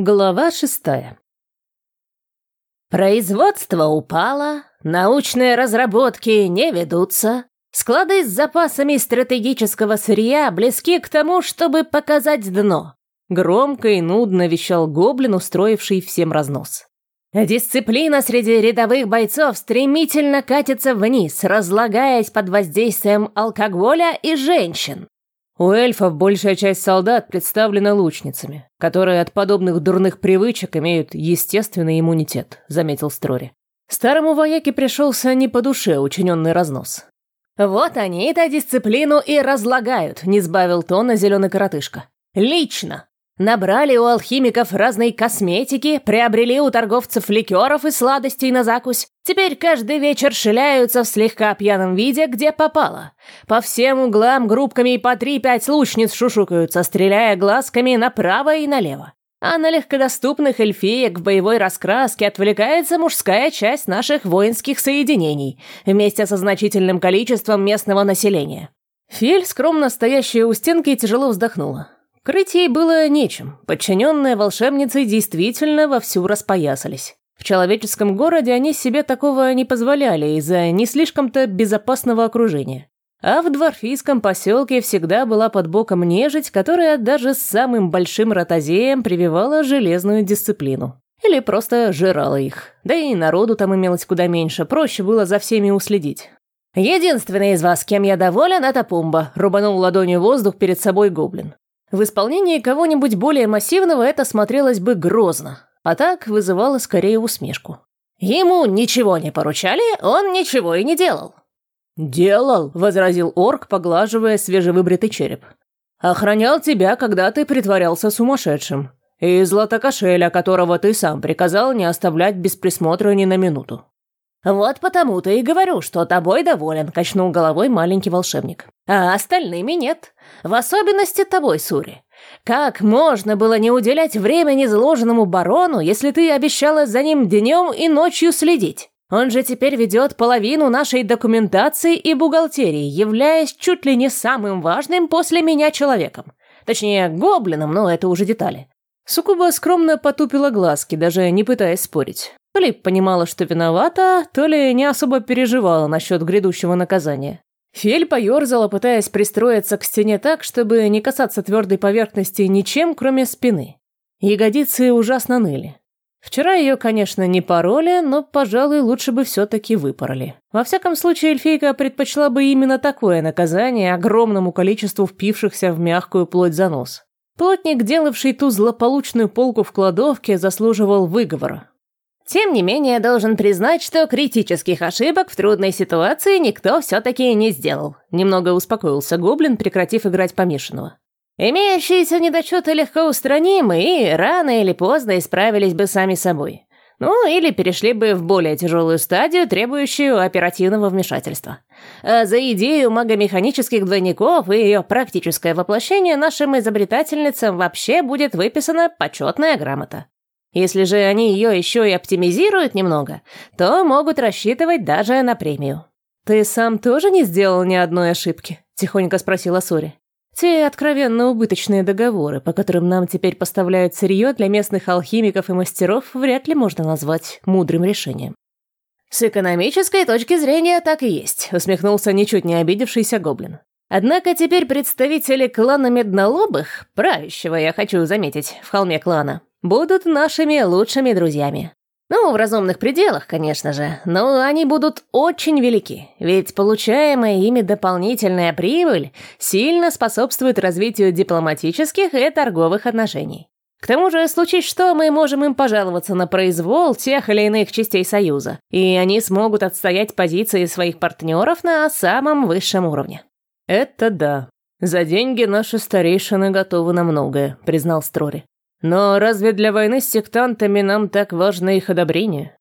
Глава шестая. Производство упало, научные разработки не ведутся, склады с запасами стратегического сырья близки к тому, чтобы показать дно. Громко и нудно вещал гоблин, устроивший всем разнос. Дисциплина среди рядовых бойцов стремительно катится вниз, разлагаясь под воздействием алкоголя и женщин. У эльфов большая часть солдат представлена лучницами, которые от подобных дурных привычек имеют естественный иммунитет, заметил Строри. Старому вояке пришелся не по душе учиненный разнос. «Вот они-то дисциплину и разлагают», — не сбавил тона зеленый коротышка. «Лично! Набрали у алхимиков разной косметики, приобрели у торговцев ликеров и сладостей на закусь. Теперь каждый вечер шиляются в слегка пьяном виде, где попало. По всем углам группками по три-пять лучниц шушукаются, стреляя глазками направо и налево. А на легкодоступных эльфиек в боевой раскраске отвлекается мужская часть наших воинских соединений, вместе со значительным количеством местного населения. Фель, скромно стоящая у стенки, тяжело вздохнула. Крыть ей было нечем. Подчиненные волшебницы действительно вовсю распоясались. В человеческом городе они себе такого не позволяли из-за не слишком-то безопасного окружения. А в дворфийском поселке всегда была под боком нежить, которая даже с самым большим ротозеем прививала железную дисциплину. Или просто жрала их. Да и народу там имелось куда меньше, проще было за всеми уследить. «Единственный из вас, кем я доволен, это Пумба», — рубанул ладонью воздух перед собой гоблин. В исполнении кого-нибудь более массивного это смотрелось бы грозно, а так вызывало скорее усмешку. Ему ничего не поручали, он ничего и не делал. «Делал», — возразил орк, поглаживая свежевыбритый череп. «Охранял тебя, когда ты притворялся сумасшедшим. И златокошеля, которого ты сам приказал не оставлять без присмотра ни на минуту». «Вот потому-то и говорю, что тобой доволен», — качнул головой маленький волшебник. «А остальными нет. В особенности тобой, Сури. Как можно было не уделять времени заложенному барону, если ты обещала за ним днем и ночью следить? Он же теперь ведет половину нашей документации и бухгалтерии, являясь чуть ли не самым важным после меня человеком. Точнее, гоблином, но это уже детали». Сукуба скромно потупила глазки, даже не пытаясь спорить. То ли понимала, что виновата, то ли не особо переживала насчет грядущего наказания. Фель поерзала, пытаясь пристроиться к стене так, чтобы не касаться твердой поверхности ничем, кроме спины. Ягодицы ужасно ныли. Вчера ее, конечно, не пороли, но, пожалуй, лучше бы все-таки выпороли. Во всяком случае, эльфийка предпочла бы именно такое наказание огромному количеству впившихся в мягкую плоть занос. Плотник, делавший ту злополучную полку в кладовке, заслуживал выговора. Тем не менее, должен признать, что критических ошибок в трудной ситуации никто все-таки не сделал. Немного успокоился Гоблин, прекратив играть помешанного. Имеющиеся недочеты легко устранимы и рано или поздно исправились бы сами собой. Ну, или перешли бы в более тяжелую стадию, требующую оперативного вмешательства. А за идею магомеханических двойников и ее практическое воплощение нашим изобретательницам вообще будет выписана почетная грамота. Если же они ее еще и оптимизируют немного, то могут рассчитывать даже на премию. «Ты сам тоже не сделал ни одной ошибки?» – тихонько спросила Сори. «Те откровенно убыточные договоры, по которым нам теперь поставляют сырье для местных алхимиков и мастеров, вряд ли можно назвать мудрым решением». «С экономической точки зрения так и есть», — усмехнулся ничуть не обидевшийся гоблин. «Однако теперь представители клана Меднолобых, правящего, я хочу заметить, в холме клана, будут нашими лучшими друзьями. Ну, в разумных пределах, конечно же, но они будут очень велики, ведь получаемая ими дополнительная прибыль сильно способствует развитию дипломатических и торговых отношений. К тому же, случись что, мы можем им пожаловаться на произвол тех или иных частей Союза, и они смогут отстоять позиции своих партнеров на самом высшем уровне. «Это да. За деньги наши старейшины готовы на многое», — признал Строри. Но разве для войны с сектантами нам так важно их одобрение?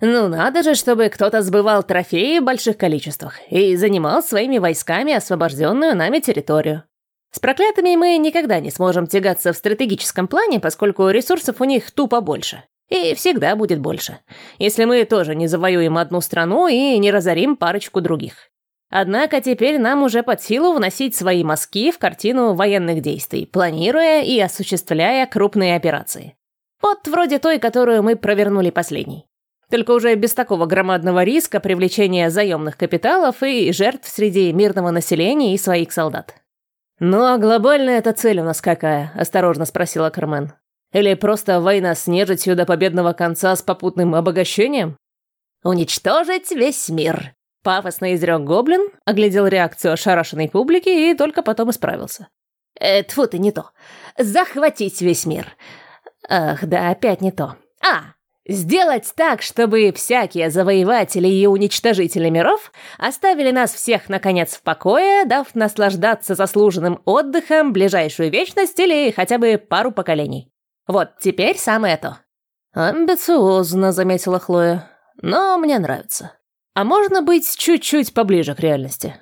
Ну надо же, чтобы кто-то сбывал трофеи в больших количествах и занимал своими войсками освобожденную нами территорию. С проклятыми мы никогда не сможем тягаться в стратегическом плане, поскольку ресурсов у них тупо больше. И всегда будет больше. Если мы тоже не завоюем одну страну и не разорим парочку других. Однако теперь нам уже под силу вносить свои мазки в картину военных действий, планируя и осуществляя крупные операции. Вот вроде той, которую мы провернули последней. Только уже без такого громадного риска привлечения заемных капиталов и жертв среди мирного населения и своих солдат. «Ну а глобальная эта цель у нас какая?» – осторожно спросила Кармен. «Или просто война с нежитью до победного конца с попутным обогащением?» «Уничтожить весь мир!» Пафосно изрек гоблин, оглядел реакцию ошарашенной публики и только потом исправился. «Э, тьфу ты, не то. Захватить весь мир. Ах, да, опять не то. А, Сделать так, чтобы всякие завоеватели и уничтожители миров оставили нас всех, наконец, в покое, дав наслаждаться заслуженным отдыхом ближайшую вечность или хотя бы пару поколений. Вот теперь самое то. «Амбициозно», — заметила Хлоя. «Но мне нравится. А можно быть чуть-чуть поближе к реальности?»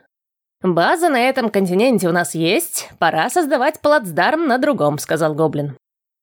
«База на этом континенте у нас есть. Пора создавать плацдарм на другом», — сказал Гоблин.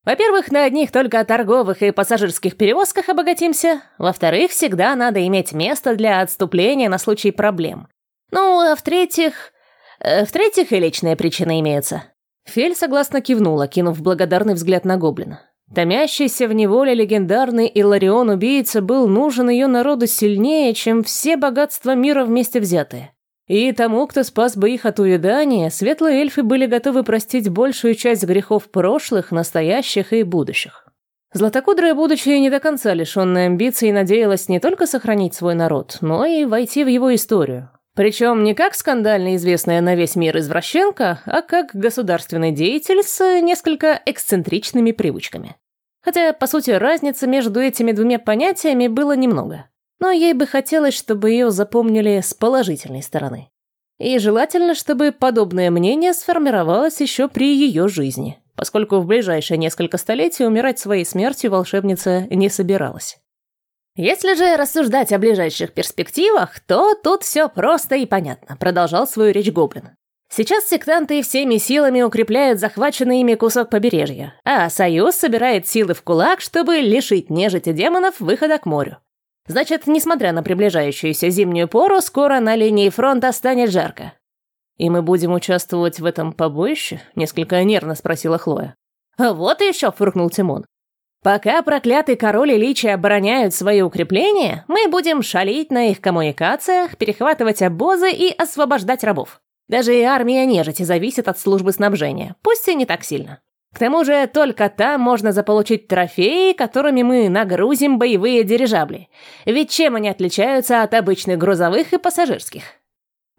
Во-первых, на одних только торговых и пассажирских перевозках обогатимся. Во-вторых, всегда надо иметь место для отступления на случай проблем. Ну, а в-третьих... Э, в-третьих, и личные причины имеются. Фель согласно кивнула, кинув благодарный взгляд на гоблина. Томящийся в неволе легендарный Иларион-убийца был нужен ее народу сильнее, чем все богатства мира вместе взятые. И тому, кто спас бы их от увядания, светлые эльфы были готовы простить большую часть грехов прошлых, настоящих и будущих. Златокудрая, будучи не до конца лишенной амбиций, надеялась не только сохранить свой народ, но и войти в его историю. Причем не как скандально известная на весь мир извращенка, а как государственный деятель с несколько эксцентричными привычками. Хотя, по сути, разницы между этими двумя понятиями было немного но ей бы хотелось, чтобы ее запомнили с положительной стороны. И желательно, чтобы подобное мнение сформировалось еще при ее жизни, поскольку в ближайшие несколько столетий умирать своей смертью волшебница не собиралась. «Если же рассуждать о ближайших перспективах, то тут все просто и понятно», продолжал свою речь Гоблин. Сейчас сектанты всеми силами укрепляют захваченный ими кусок побережья, а Союз собирает силы в кулак, чтобы лишить нежити демонов выхода к морю. Значит, несмотря на приближающуюся зимнюю пору, скоро на линии фронта станет жарко. «И мы будем участвовать в этом побоище?» — несколько нервно спросила Хлоя. «А вот и еще!» — фыркнул Тимон. «Пока проклятый король и личи обороняют свои укрепления, мы будем шалить на их коммуникациях, перехватывать обозы и освобождать рабов. Даже и армия нежити зависит от службы снабжения, пусть и не так сильно. К тому же только там можно заполучить трофеи, которыми мы нагрузим боевые дирижабли. Ведь чем они отличаются от обычных грузовых и пассажирских?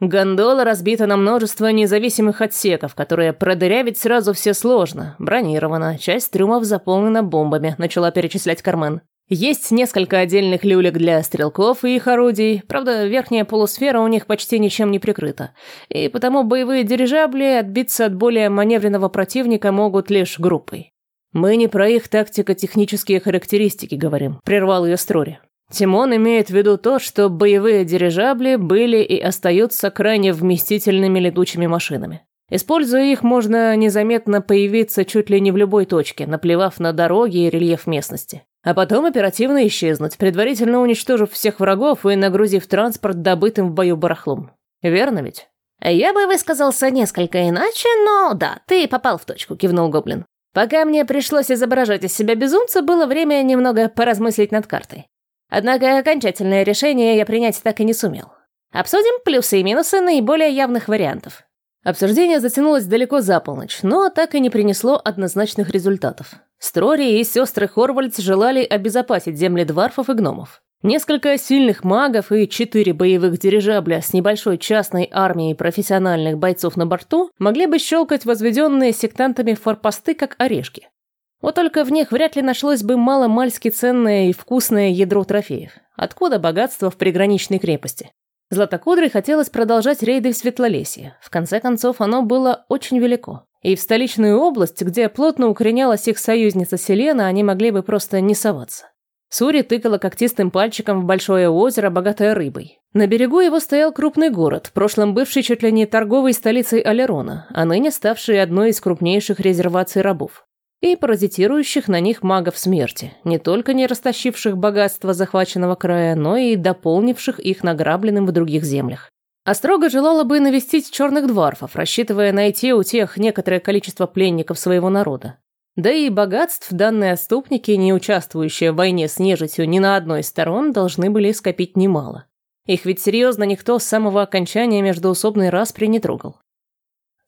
Гондола разбита на множество независимых отсеков, которые продырявить сразу все сложно. Бронирована, часть трюмов заполнена бомбами, начала перечислять Кармен. Есть несколько отдельных люлек для стрелков и их орудий, правда, верхняя полусфера у них почти ничем не прикрыта, и потому боевые дирижабли отбиться от более маневренного противника могут лишь группой. «Мы не про их тактико-технические характеристики говорим», — прервал ее Строри. Тимон имеет в виду то, что боевые дирижабли были и остаются крайне вместительными летучими машинами. Используя их, можно незаметно появиться чуть ли не в любой точке, наплевав на дороги и рельеф местности. А потом оперативно исчезнуть, предварительно уничтожив всех врагов и нагрузив транспорт добытым в бою барахлом. Верно ведь? «Я бы высказался несколько иначе, но да, ты попал в точку», — кивнул Гоблин. «Пока мне пришлось изображать из себя безумца, было время немного поразмыслить над картой. Однако окончательное решение я принять так и не сумел. Обсудим плюсы и минусы наиболее явных вариантов. Обсуждение затянулось далеко за полночь, но так и не принесло однозначных результатов. Строри и сестры Хорвальдс желали обезопасить земли дварфов и гномов. Несколько сильных магов и четыре боевых дирижабля с небольшой частной армией профессиональных бойцов на борту могли бы щелкать возведенные сектантами форпосты как орешки. Вот только в них вряд ли нашлось бы мало-мальски ценное и вкусное ядро трофеев. Откуда богатство в приграничной крепости? Златокудрой хотелось продолжать рейды в Светлолесье. В конце концов, оно было очень велико. И в столичную область, где плотно укоренялась их союзница Селена, они могли бы просто не соваться. Сури тыкала когтистым пальчиком в большое озеро, богатое рыбой. На берегу его стоял крупный город, в прошлом бывший чуть ли не торговой столицей Алерона, а ныне ставший одной из крупнейших резерваций рабов и паразитирующих на них магов смерти, не только не растащивших богатство захваченного края, но и дополнивших их награбленным в других землях. Острога желала бы навестить черных дворфов, рассчитывая найти у тех некоторое количество пленников своего народа. Да и богатств данные отступники, не участвующие в войне с нежитью ни на одной из сторон, должны были скопить немало. Их ведь серьезно никто с самого окончания междоусобной распри не трогал.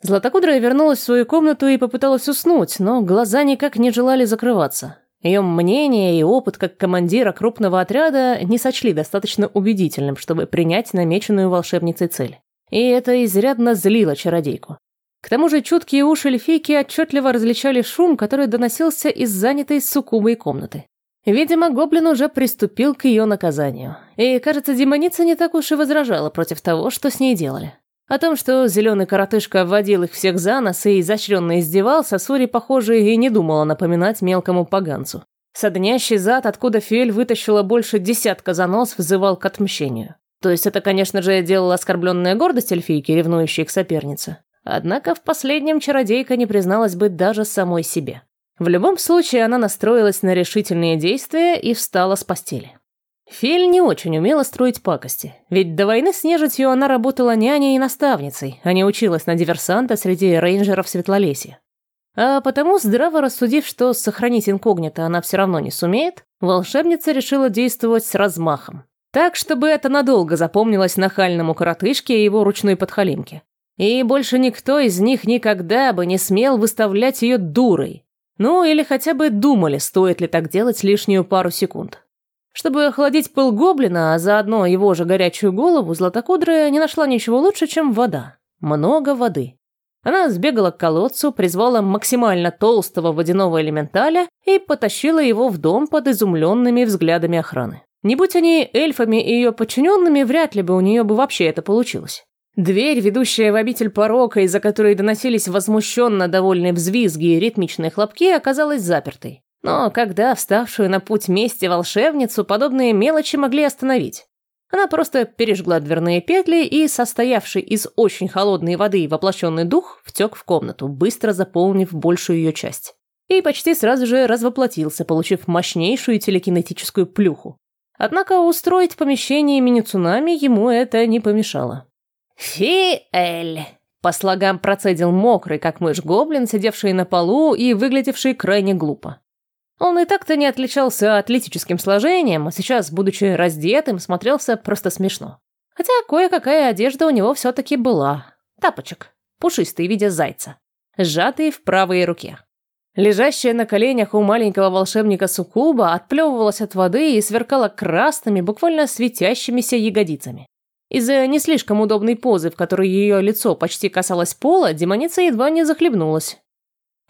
Златокудрая вернулась в свою комнату и попыталась уснуть, но глаза никак не желали закрываться. Ее мнение и опыт как командира крупного отряда не сочли достаточно убедительным, чтобы принять намеченную волшебницей цель. И это изрядно злило чародейку. К тому же чуткие уши эльфийки отчетливо различали шум, который доносился из занятой суккубой комнаты. Видимо, гоблин уже приступил к ее наказанию. И, кажется, демоница не так уж и возражала против того, что с ней делали. О том, что зеленый коротышка вводил их всех за нос и изощренно издевался, Сури, похоже, и не думала напоминать мелкому поганцу. Соднящий зад, откуда Фиэль вытащила больше десятка занос, взывал к отмщению. То есть это, конечно же, делала оскорбленная гордость эльфийки, ревнующей к сопернице. Однако в последнем чародейка не призналась бы даже самой себе. В любом случае, она настроилась на решительные действия и встала с постели. Фель не очень умела строить пакости, ведь до войны с нежитью она работала няней и наставницей, а не училась на диверсанта среди рейнджеров Светлолесья. А потому, здраво рассудив, что сохранить инкогнито она все равно не сумеет, волшебница решила действовать с размахом. Так, чтобы это надолго запомнилось нахальному коротышке и его ручной подхалимке. И больше никто из них никогда бы не смел выставлять ее дурой. Ну, или хотя бы думали, стоит ли так делать лишнюю пару секунд. Чтобы охладить пыл гоблина, а заодно его же горячую голову, Златокудрая не нашла ничего лучше, чем вода. Много воды. Она сбегала к колодцу, призвала максимально толстого водяного элементаля и потащила его в дом под изумленными взглядами охраны. Не будь они эльфами и ее подчиненными, вряд ли бы у нее бы вообще это получилось. Дверь, ведущая в обитель порока, из-за которой доносились возмущенно довольные взвизги и ритмичные хлопки, оказалась запертой. Но когда вставшую на путь мести волшебницу подобные мелочи могли остановить? Она просто пережгла дверные петли и, состоявший из очень холодной воды воплощенный дух, втек в комнату, быстро заполнив большую ее часть. И почти сразу же развоплотился, получив мощнейшую телекинетическую плюху. Однако устроить помещение мини-цунами ему это не помешало. «Фиэль!» По слогам процедил мокрый, как мышь гоблин, сидевший на полу и выглядевший крайне глупо. Он и так-то не отличался атлетическим сложением, а сейчас, будучи раздетым, смотрелся просто смешно. Хотя кое-какая одежда у него все-таки была. Тапочек, пушистый в виде зайца, сжатый в правой руке. Лежащая на коленях у маленького волшебника Сукуба отплевывалась от воды и сверкала красными, буквально светящимися ягодицами. Из-за не слишком удобной позы, в которой ее лицо почти касалось пола, демоница едва не захлебнулась.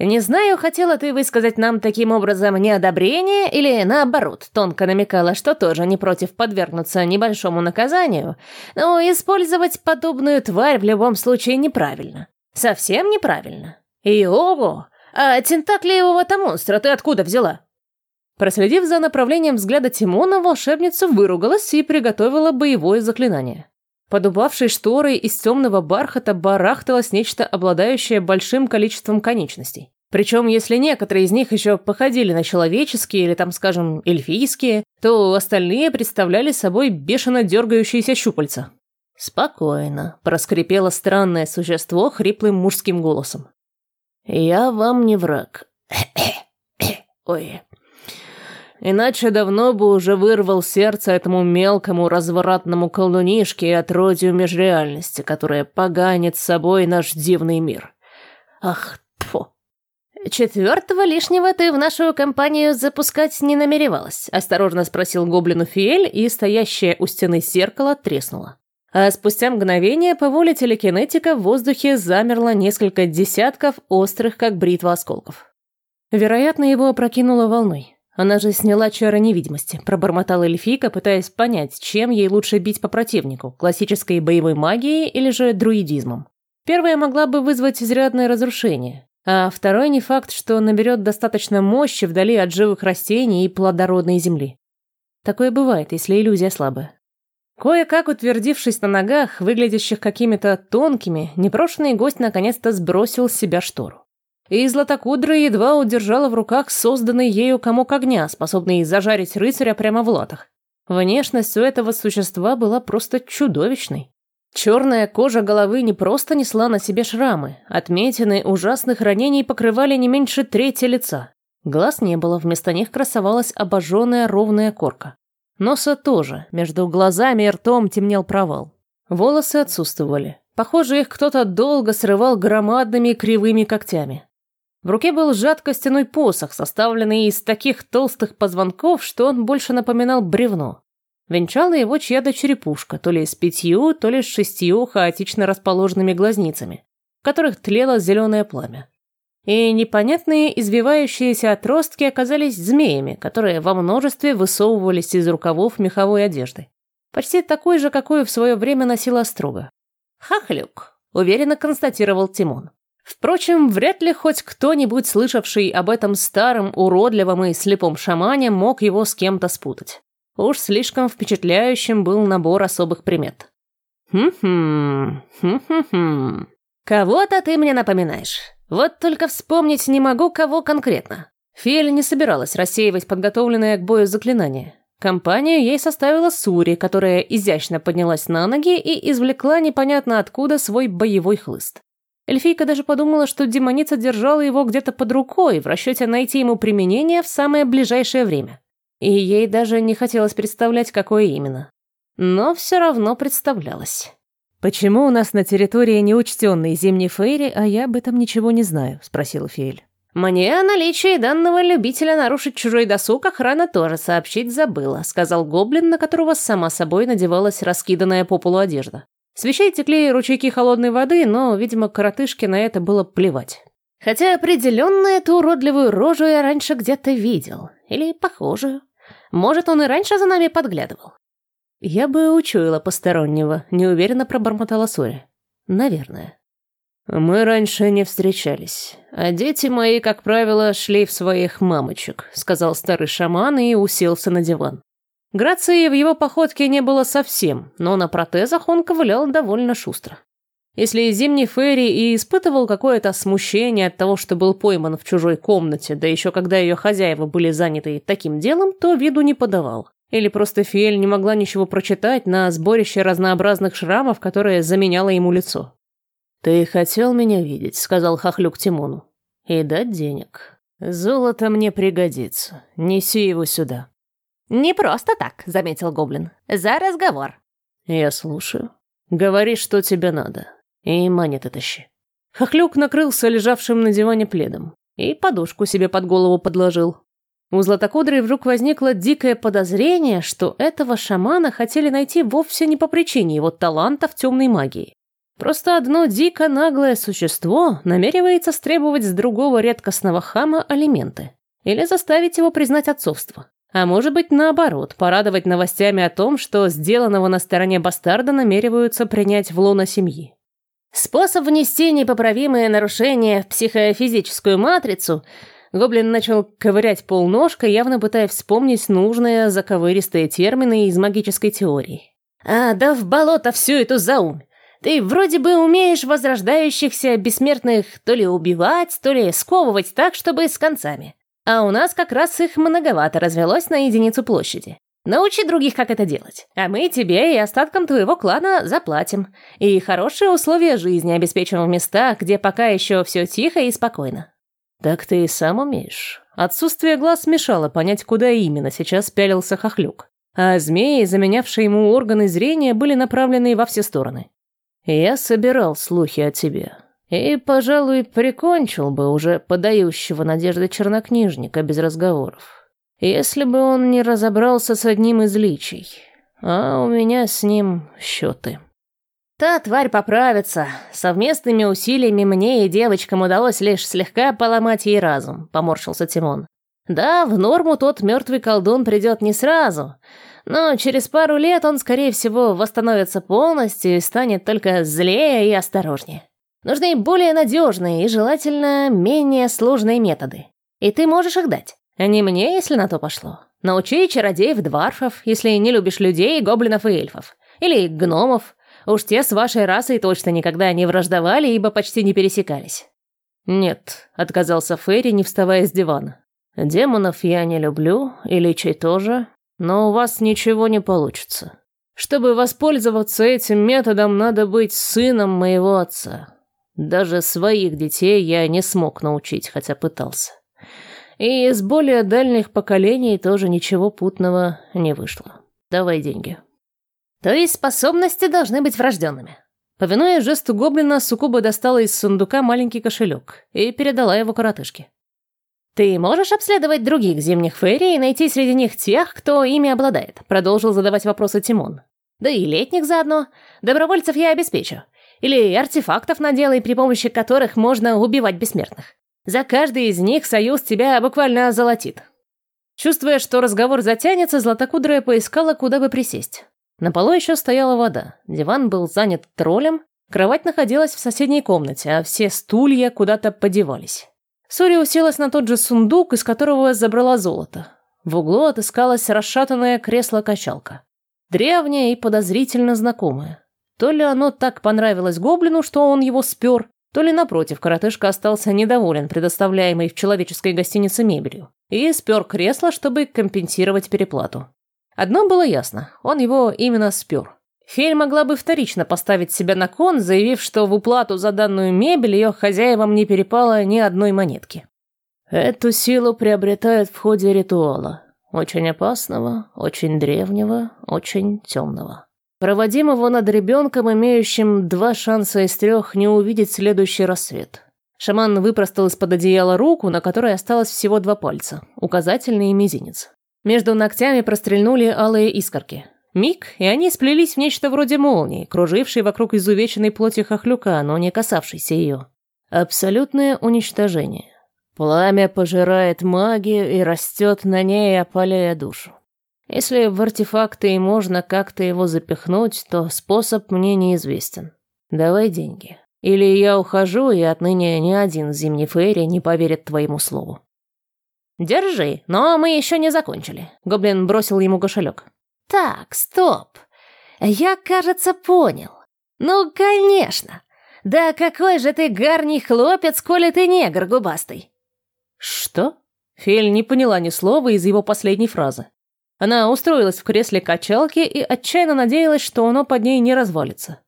«Не знаю, хотела ты высказать нам таким образом неодобрение или, наоборот, тонко намекала, что тоже не против подвергнуться небольшому наказанию, но использовать подобную тварь в любом случае неправильно. Совсем неправильно. И ого! А тентаклиевого-то монстра ты откуда взяла?» Проследив за направлением взгляда Тимона, волшебница выругалась и приготовила боевое заклинание. Под упавшей шторой из темного бархата барахталось нечто, обладающее большим количеством конечностей. Причем, если некоторые из них еще походили на человеческие или там, скажем, эльфийские, то остальные представляли собой бешено дергающиеся щупальца. «Спокойно», – проскрипело странное существо хриплым мужским голосом. «Я вам не враг. Ой, Иначе давно бы уже вырвал сердце этому мелкому развратному колдунишке и отродью межреальности, которая поганит с собой наш дивный мир. Ах. «Четвертого лишнего ты в нашу компанию запускать не намеревалась?» – осторожно спросил гоблину Фиэль, и стоящее у стены зеркало треснуло. А спустя мгновение по воле телекинетика в воздухе замерло несколько десятков острых, как бритва осколков. Вероятно, его опрокинуло волной. Она же сняла чары невидимости, пробормотала эльфийка, пытаясь понять, чем ей лучше бить по противнику, классической боевой магией или же друидизмом. Первая могла бы вызвать изрядное разрушение, а второй не факт, что наберет достаточно мощи вдали от живых растений и плодородной земли. Такое бывает, если иллюзия слабая. Кое-как утвердившись на ногах, выглядящих какими-то тонкими, непрошенный гость наконец-то сбросил с себя штору и Златокудра едва удержала в руках созданный ею комок огня, способный зажарить рыцаря прямо в латах. Внешность у этого существа была просто чудовищной. Черная кожа головы не просто несла на себе шрамы, отметины ужасных ранений покрывали не меньше трети лица. Глаз не было, вместо них красовалась обожженная ровная корка. Носа тоже, между глазами и ртом темнел провал. Волосы отсутствовали. Похоже, их кто-то долго срывал громадными кривыми когтями. В руке был сжат костяной посох, составленный из таких толстых позвонков, что он больше напоминал бревно. Венчала его чья-то черепушка, то ли с пятью, то ли с шестью хаотично расположенными глазницами, в которых тлело зеленое пламя. И непонятные извивающиеся отростки оказались змеями, которые во множестве высовывались из рукавов меховой одежды. Почти такой же, какую в свое время носила Строга. «Хахлюк», — уверенно констатировал Тимон. Впрочем, вряд ли хоть кто-нибудь, слышавший об этом старом, уродливом и слепом шамане, мог его с кем-то спутать. Уж слишком впечатляющим был набор особых примет. «Хм-хм, хм-хм-хм. Кого-то ты мне напоминаешь. Вот только вспомнить не могу, кого конкретно». Фель не собиралась рассеивать подготовленное к бою заклинание. Компанию ей составила Сури, которая изящно поднялась на ноги и извлекла непонятно откуда свой боевой хлыст. Эльфийка даже подумала, что демоница держала его где-то под рукой в расчете найти ему применение в самое ближайшее время и ей даже не хотелось представлять, какое именно. Но все равно представлялось. «Почему у нас на территории неучтенные зимние фейри, а я об этом ничего не знаю?» — спросила Фиэль. «Мне о наличии данного любителя нарушить чужой досуг охрана тоже сообщить забыла», — сказал гоблин, на которого сама собой надевалась раскиданная по полу одежда. С вещей текли ручейки холодной воды, но, видимо, коротышке на это было плевать. Хотя определенно эту уродливую рожу я раньше где-то видел. Или похожую. Может, он и раньше за нами подглядывал. Я бы учуяла постороннего, неуверенно пробормотала Сори. Наверное. Мы раньше не встречались, а дети мои, как правило, шли в своих мамочек, сказал старый шаман и уселся на диван. Грации в его походке не было совсем, но на протезах он ковылял довольно шустро. Если зимний Ферри и испытывал какое-то смущение от того, что был пойман в чужой комнате, да еще когда ее хозяева были заняты таким делом, то виду не подавал. Или просто Фиэль не могла ничего прочитать на сборище разнообразных шрамов, которое заменяло ему лицо. «Ты хотел меня видеть», — сказал Хохлюк Тимону. «И дать денег. Золото мне пригодится. Неси его сюда». «Не просто так», — заметил Гоблин. «За разговор». «Я слушаю. Говори, что тебе надо. И монеты тащи. Хохлюк накрылся лежавшим на диване пледом и подушку себе под голову подложил. У Златокудрой вдруг возникло дикое подозрение, что этого шамана хотели найти вовсе не по причине его таланта в темной магии. Просто одно дико наглое существо намеревается стребовать с другого редкостного хама алименты. Или заставить его признать отцовство. А может быть, наоборот, порадовать новостями о том, что сделанного на стороне бастарда намереваются принять в лоно семьи. Способ внести непоправимые нарушения в психофизическую матрицу Гоблин начал ковырять полножкой, явно пытаясь вспомнить нужные заковыристые термины из магической теории. «А, да в болото всю эту заумь! Ты вроде бы умеешь возрождающихся бессмертных то ли убивать, то ли сковывать так, чтобы с концами. А у нас как раз их многовато развелось на единицу площади. Научи других, как это делать. А мы тебе и остаткам твоего клана заплатим. И хорошие условия жизни обеспечим в местах, где пока еще все тихо и спокойно. Так ты и сам умеешь. Отсутствие глаз мешало понять, куда именно сейчас пялился хохлюк. А змеи, заменявшие ему органы зрения, были направлены во все стороны. Я собирал слухи о тебе. И, пожалуй, прикончил бы уже подающего надежды чернокнижника без разговоров если бы он не разобрался с одним из личий. А у меня с ним счеты. Та тварь поправится. Совместными усилиями мне и девочкам удалось лишь слегка поломать ей разум, поморщился Тимон. Да, в норму тот мертвый колдун придет не сразу, но через пару лет он, скорее всего, восстановится полностью и станет только злее и осторожнее. Нужны более надежные и, желательно, менее сложные методы. И ты можешь их дать. Не мне, если на то пошло. Научи чародеев-дварфов, если не любишь людей, гоблинов и эльфов. Или гномов. Уж те с вашей расой точно никогда не враждовали, ибо почти не пересекались. «Нет», — отказался Ферри, не вставая с дивана. «Демонов я не люблю, и личей тоже, но у вас ничего не получится. Чтобы воспользоваться этим методом, надо быть сыном моего отца. Даже своих детей я не смог научить, хотя пытался. И из более дальних поколений тоже ничего путного не вышло. Давай деньги. То есть способности должны быть врожденными. Повинуясь жесту гоблина, Сукуба достала из сундука маленький кошелек и передала его коротышке. «Ты можешь обследовать других зимних фейри и найти среди них тех, кто ими обладает?» Продолжил задавать вопросы Тимон. «Да и летних заодно. Добровольцев я обеспечу. Или артефактов наделай, при помощи которых можно убивать бессмертных. За каждый из них союз тебя буквально озолотит». Чувствуя, что разговор затянется, Златокудрая поискала, куда бы присесть. На полу еще стояла вода, диван был занят троллем, кровать находилась в соседней комнате, а все стулья куда-то подевались. Сури уселась на тот же сундук, из которого забрала золото. В углу отыскалось расшатанное кресло-качалка. Древнее и подозрительно знакомое. То ли оно так понравилось гоблину, что он его спер, то ли, напротив, коротышка остался недоволен предоставляемой в человеческой гостинице мебелью и спер кресло, чтобы компенсировать переплату. Одно было ясно, он его именно спер. Фель могла бы вторично поставить себя на кон, заявив, что в уплату за данную мебель ее хозяевам не перепало ни одной монетки. Эту силу приобретают в ходе ритуала. Очень опасного, очень древнего, очень темного. Проводимого над ребенком, имеющим два шанса из трех не увидеть следующий рассвет. Шаман выпростал из-под одеяла руку, на которой осталось всего два пальца, указательный и мизинец. Между ногтями прострельнули алые искорки. Миг, и они сплелись в нечто вроде молнии, кружившей вокруг изувеченной плоти хохлюка, но не касавшейся ее. Абсолютное уничтожение. Пламя пожирает магию и растет на ней, опаляя душу. Если в артефакты и можно как-то его запихнуть, то способ мне неизвестен. Давай деньги. Или я ухожу, и отныне ни один зимний фейри не поверит твоему слову. Держи, но мы еще не закончили. Гоблин бросил ему кошелек. Так, стоп. Я, кажется, понял. Ну, конечно. Да какой же ты гарний хлопец, коли ты негр губастый. Что? Фель не поняла ни слова из его последней фразы. Она устроилась в кресле качалки и отчаянно надеялась, что оно под ней не развалится.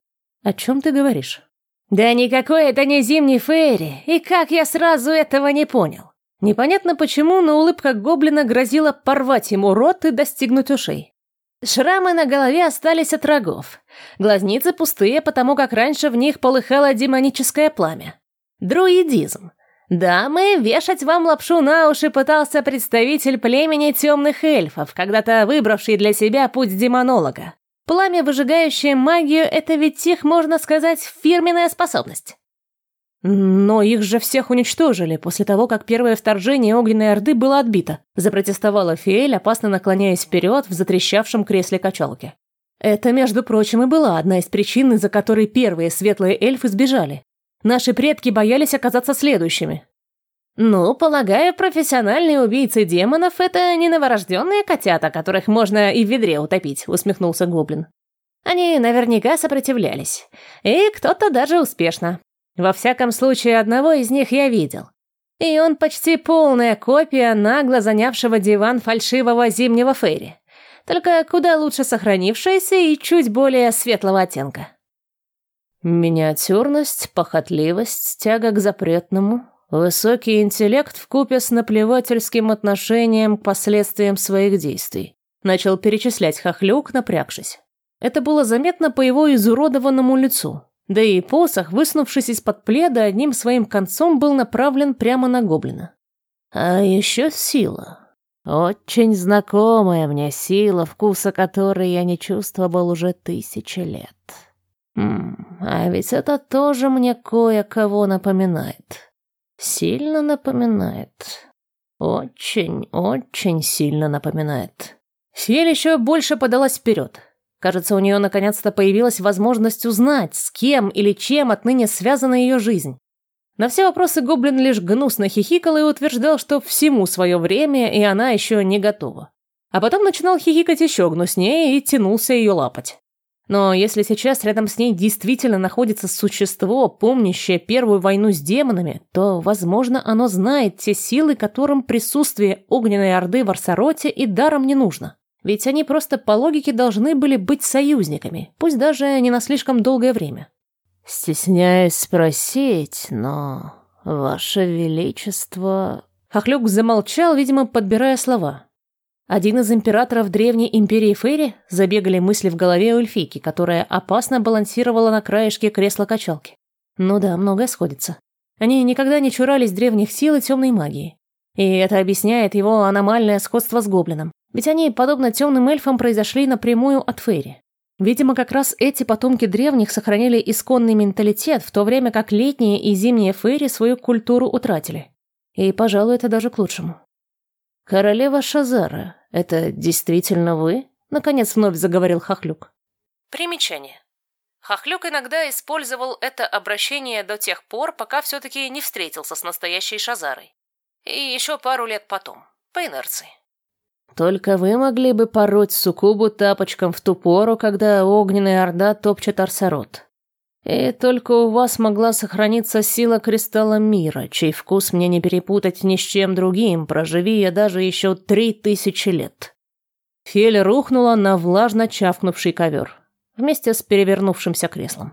«О чем ты говоришь?» «Да никакой это не зимний фейри, и как я сразу этого не понял?» Непонятно почему, но улыбка гоблина грозила порвать ему рот и достигнуть ушей. Шрамы на голове остались от рогов. Глазницы пустые, потому как раньше в них полыхало демоническое пламя. Друидизм. Да, мы вешать вам лапшу на уши пытался представитель племени темных эльфов, когда-то выбравший для себя путь демонолога. Пламя, выжигающее магию, это ведь их, можно сказать, фирменная способность. «Но их же всех уничтожили после того, как первое вторжение Огненной Орды было отбито», запротестовала Фиэль, опасно наклоняясь вперед в затрещавшем кресле качалки. Это, между прочим, и была одна из причин, из-за которой первые светлые эльфы сбежали. Наши предки боялись оказаться следующими. «Ну, полагаю, профессиональные убийцы демонов — это не новорожденные котята, которых можно и в ведре утопить», — усмехнулся Гоблин. «Они наверняка сопротивлялись. И кто-то даже успешно. Во всяком случае, одного из них я видел. И он почти полная копия нагло занявшего диван фальшивого зимнего фейри. Только куда лучше сохранившаяся и чуть более светлого оттенка. Миниатюрность, похотливость, тяга к запретному, высокий интеллект вкупе с наплевательским отношением к последствиям своих действий. Начал перечислять Хохлюк, напрягшись. Это было заметно по его изуродованному лицу. Да и посох, высунувшись из-под пледа, одним своим концом был направлен прямо на гоблина. А еще сила. Очень знакомая мне сила, вкуса которой я не чувствовал уже тысячи лет. М а ведь это тоже мне кое-кого напоминает. Сильно напоминает. Очень, очень сильно напоминает. Фель еще больше подалась вперед. Кажется, у нее наконец-то появилась возможность узнать, с кем или чем отныне связана ее жизнь. На все вопросы Гоблин лишь гнусно хихикал и утверждал, что всему свое время, и она еще не готова. А потом начинал хихикать еще гнуснее и тянулся ее лапать. Но если сейчас рядом с ней действительно находится существо, помнящее первую войну с демонами, то, возможно, оно знает те силы, которым присутствие огненной орды в Арсароте и даром не нужно. Ведь они просто по логике должны были быть союзниками, пусть даже не на слишком долгое время. «Стесняюсь спросить, но... Ваше Величество...» Хохлюк замолчал, видимо, подбирая слова. Один из императоров древней империи Фейри забегали мысли в голове у которая опасно балансировала на краешке кресла-качалки. Ну да, многое сходится. Они никогда не чурались древних сил и темной магии. И это объясняет его аномальное сходство с гоблином. Ведь они, подобно темным эльфам, произошли напрямую от Фейри. Видимо, как раз эти потомки древних сохранили исконный менталитет, в то время как летние и зимние Фейри свою культуру утратили. И, пожалуй, это даже к лучшему. «Королева Шазара, это действительно вы?» Наконец вновь заговорил Хохлюк. Примечание. Хохлюк иногда использовал это обращение до тех пор, пока все-таки не встретился с настоящей Шазарой. И еще пару лет потом, по инерции. «Только вы могли бы пороть суккубу тапочком в ту пору, когда огненная орда топчет Арсарот. И только у вас могла сохраниться сила кристалла мира, чей вкус мне не перепутать ни с чем другим, проживи я даже еще три тысячи лет». Фель рухнула на влажно чавкнувший ковер вместе с перевернувшимся креслом.